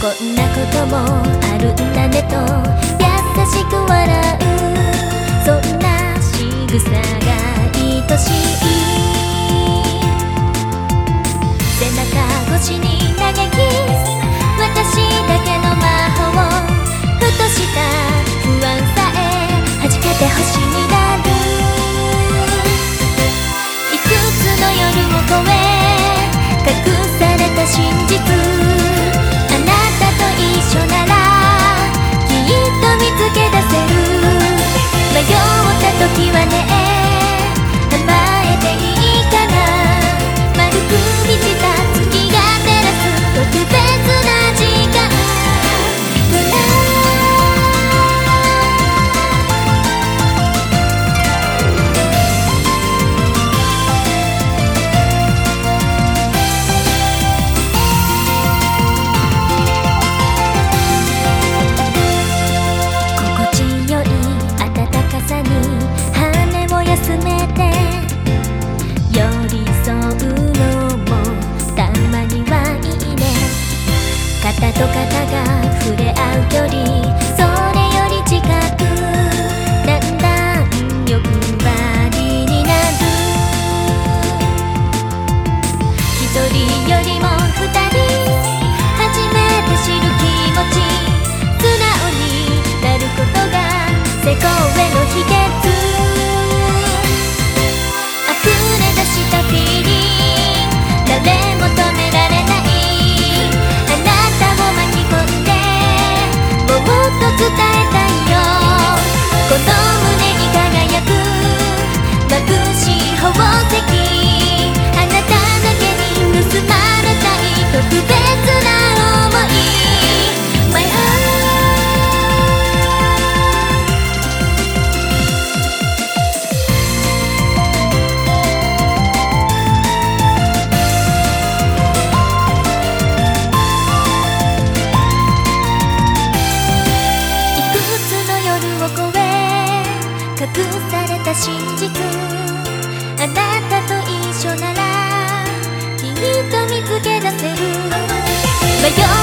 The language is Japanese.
こんなこともあるんだねと優しく笑うと肩が触れ合う距離それより近くだんだん欲張りになる。一人よりも二人初めて知る気持ち素直になることが成功への秘訣。溢れ出したフリン誰もと隠された新宿あなたと一緒ならきっと見つけ出せる。